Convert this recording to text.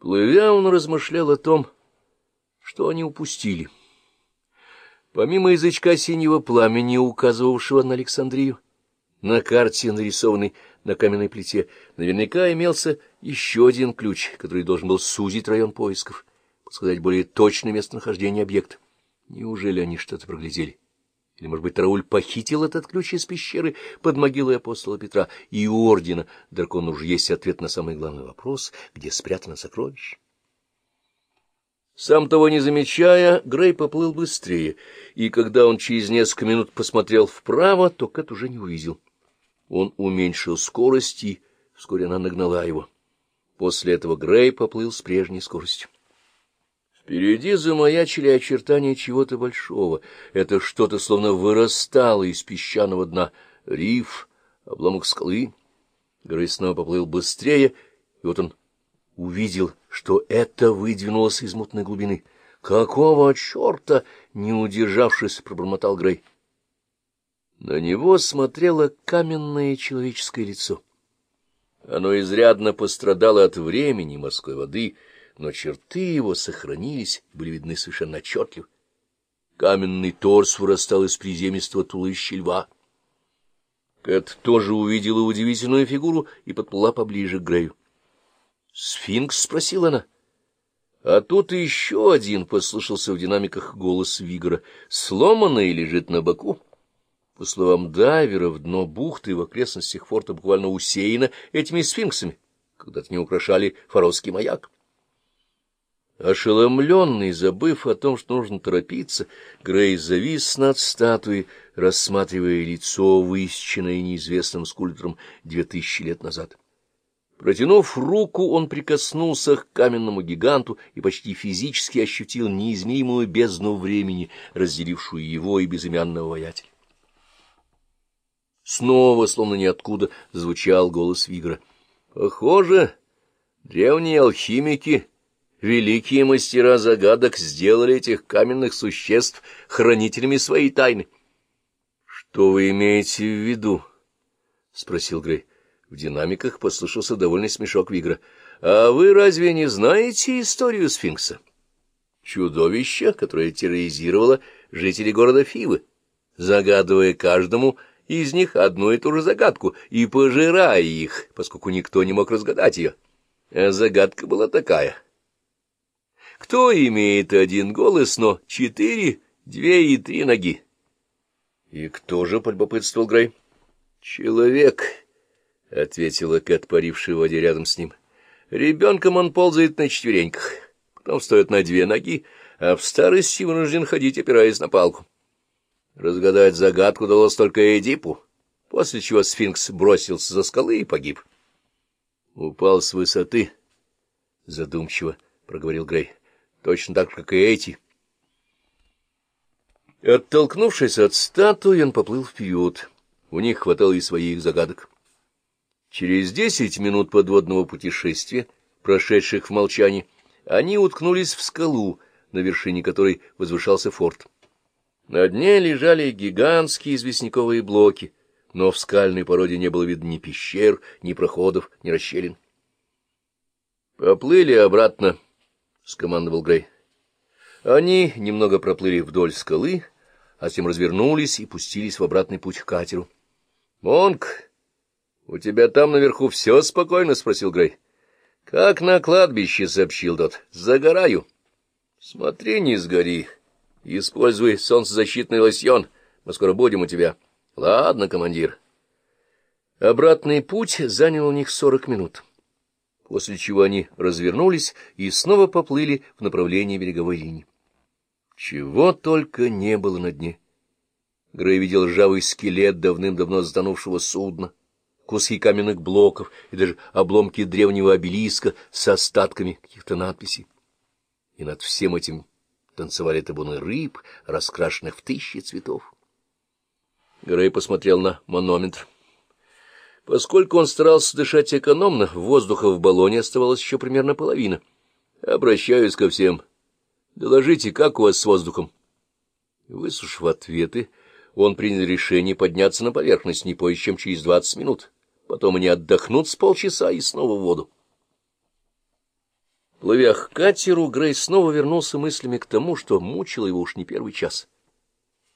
Плывя, он размышлял о том, что они упустили. Помимо язычка синего пламени, указывавшего на Александрию, на карте, нарисованной на каменной плите, наверняка имелся еще один ключ, который должен был сузить район поисков, подсказать более точное местонахождение объекта. Неужели они что-то проглядели? Или, может быть, Тарауль похитил этот ключ из пещеры под могилой апостола Петра и у ордена? Дракон уже есть ответ на самый главный вопрос, где спрятано сокровище. Сам того не замечая, Грей поплыл быстрее, и когда он через несколько минут посмотрел вправо, то Кэт уже не увидел. Он уменьшил скорость, и вскоре она нагнала его. После этого Грей поплыл с прежней скоростью. Впереди замаячили очертания чего-то большого. Это что-то словно вырастало из песчаного дна. Риф, обломок скалы. Грей снова поплыл быстрее, и вот он увидел, что это выдвинулось из мутной глубины. «Какого черта?» — не удержавшись, пробормотал Грей. На него смотрело каменное человеческое лицо. Оно изрядно пострадало от времени морской воды, но черты его сохранились, были видны совершенно отчетливо. Каменный торс вырастал из приземистого туловища льва. Кэт тоже увидела удивительную фигуру и подплыла поближе к Грею. «Сфинкс?» — спросила она. А тут еще один послышался в динамиках голос Вигора. Сломанный лежит на боку. По словам дайверов, дно бухты в окрестностях форта буквально усеяно этими сфинксами. Когда-то не украшали фаровский маяк. Ошеломленный, забыв о том, что нужно торопиться, Грей завис над статуей, рассматривая лицо, высеченное неизвестным скульптором две тысячи лет назад. Протянув руку, он прикоснулся к каменному гиганту и почти физически ощутил неизмеримую бездну времени, разделившую его и безымянного воятеля. Снова, словно ниоткуда, звучал голос Вигра. — Похоже, древние алхимики, великие мастера загадок сделали этих каменных существ хранителями своей тайны. — Что вы имеете в виду? — спросил Грей. В динамиках послышался довольный смешок Вигра. — А вы разве не знаете историю сфинкса? Чудовище, которое терроризировало жителей города Фивы, загадывая каждому из них одну и ту же загадку и пожирая их, поскольку никто не мог разгадать ее. А загадка была такая. Кто имеет один голос, но четыре, две и три ноги? — И кто же, — полюбопытствовал Грей? — Человек. — ответила Кэт, парившая в воде рядом с ним. — Ребенком он ползает на четвереньках, потом стоит на две ноги, а в старости вынужден ходить, опираясь на палку. Разгадать загадку удалось только Эдипу, после чего сфинкс бросился за скалы и погиб. — Упал с высоты, — задумчиво проговорил Грей, — точно так же, как и эти. Оттолкнувшись от статуи, он поплыл вперед. У них хватало и своих загадок. Через десять минут подводного путешествия, прошедших в молчании, они уткнулись в скалу, на вершине которой возвышался форт. На дне лежали гигантские известняковые блоки, но в скальной породе не было видно ни пещер, ни проходов, ни расщелин. «Поплыли обратно», — скомандовал Грей. Они немного проплыли вдоль скалы, а затем развернулись и пустились в обратный путь к катеру. «Монк!» — У тебя там наверху все спокойно? — спросил Грей. — Как на кладбище, — сообщил тот. — Загораю. — Смотри, не сгори. Используй солнцезащитный лосьон. Мы скоро будем у тебя. — Ладно, командир. Обратный путь занял у них сорок минут, после чего они развернулись и снова поплыли в направлении береговой линии. Чего только не было на дне. Грей видел ржавый скелет давным-давно затонувшего судна куски каменных блоков и даже обломки древнего обелиска с остатками каких-то надписей. И над всем этим танцевали табуны рыб, раскрашенных в тысячи цветов. Грей посмотрел на манометр. Поскольку он старался дышать экономно, воздуха в баллоне оставалось еще примерно половина. Обращаюсь ко всем. Доложите, как у вас с воздухом? Выслушав ответы, он принял решение подняться на поверхность не позже, чем через двадцать минут. Потом они отдохнут с полчаса и снова в воду. Плывя к катеру, Грей снова вернулся мыслями к тому, что мучило его уж не первый час —